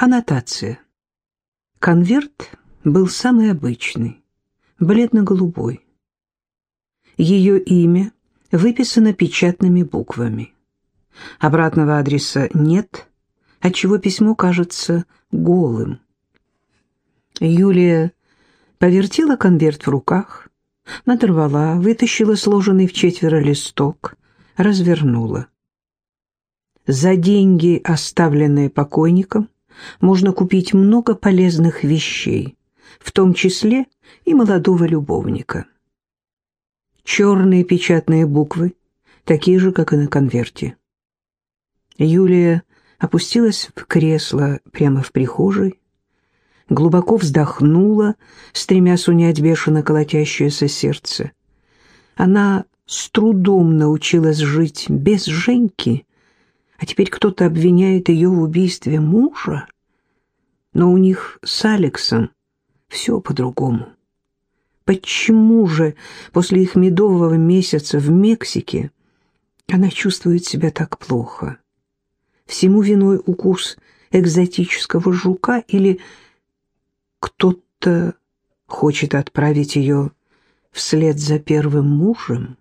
Аннотация. Конверт был самый обычный, бледно-голубой. Ее имя выписано печатными буквами. Обратного адреса нет, отчего письмо кажется голым. Юлия повертела конверт в руках, надорвала, вытащила сложенный в четверо листок, развернула. За деньги, оставленные покойником, можно купить много полезных вещей, в том числе и молодого любовника. Черные печатные буквы, такие же, как и на конверте. Юлия опустилась в кресло прямо в прихожей, глубоко вздохнула, стремясь унять бешено колотящееся сердце. Она с трудом научилась жить без Женьки, а теперь кто-то обвиняет ее в убийстве мужа. Но у них с Алексом все по-другому. Почему же после их медового месяца в Мексике она чувствует себя так плохо? Всему виной укус экзотического жука или кто-то хочет отправить ее вслед за первым мужем?